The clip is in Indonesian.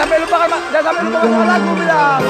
Kan, jangan sampai lupa kan, jangan sampai lupa lagu bilang.